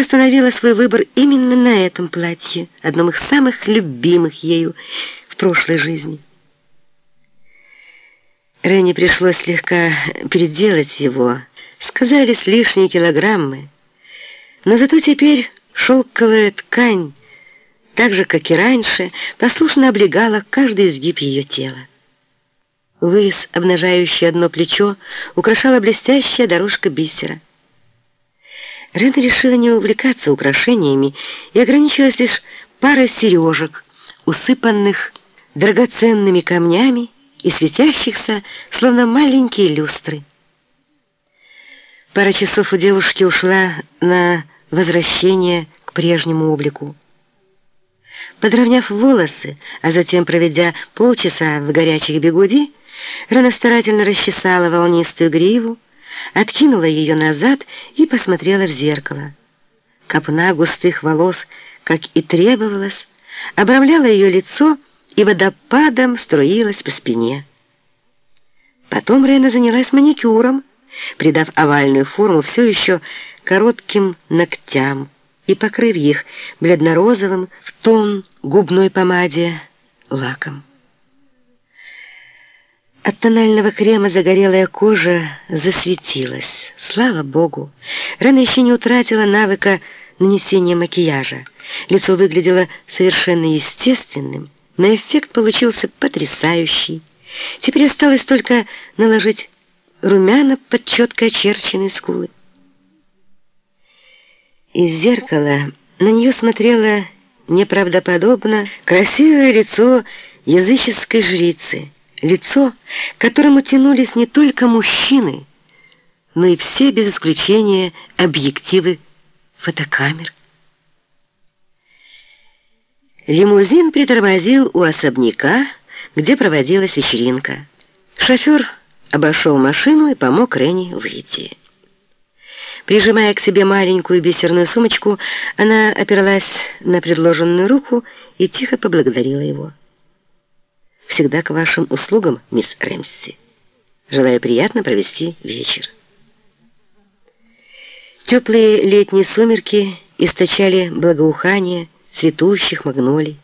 остановила свой выбор именно на этом платье, одном из самых любимых ею в прошлой жизни. Рене пришлось слегка переделать его, сказались лишние килограммы, но зато теперь шелковая ткань, так же, как и раньше, послушно облегала каждый изгиб ее тела. Выс, обнажающий одно плечо, украшала блестящая дорожка бисера. Рена решила не увлекаться украшениями и ограничилась лишь парой сережек, усыпанных драгоценными камнями и светящихся, словно маленькие люстры. Пара часов у девушки ушла на возвращение к прежнему облику. Подровняв волосы, а затем проведя полчаса в горячих бегуди, Рана старательно расчесала волнистую гриву, откинула ее назад и посмотрела в зеркало. Копна густых волос, как и требовалось, обрамляла ее лицо и водопадом струилась по спине. Потом Рена занялась маникюром, придав овальную форму все еще коротким ногтям и покрыв их бледно-розовым в тон губной помаде лаком. От тонального крема загорелая кожа засветилась. Слава Богу! Рена еще не утратила навыка нанесения макияжа. Лицо выглядело совершенно естественным, но эффект получился потрясающий. Теперь осталось только наложить румяна под четко очерченные скулы. Из зеркала на нее смотрело неправдоподобно красивое лицо языческой жрицы — Лицо, к которому тянулись не только мужчины, но и все, без исключения, объективы фотокамер. Лимузин притормозил у особняка, где проводилась вечеринка. Шофер обошел машину и помог Рене выйти. Прижимая к себе маленькую бисерную сумочку, она оперлась на предложенную руку и тихо поблагодарила его всегда к вашим услугам, мисс Рэмси. Желаю приятно провести вечер. Теплые летние сумерки источали благоухание цветущих магнолий.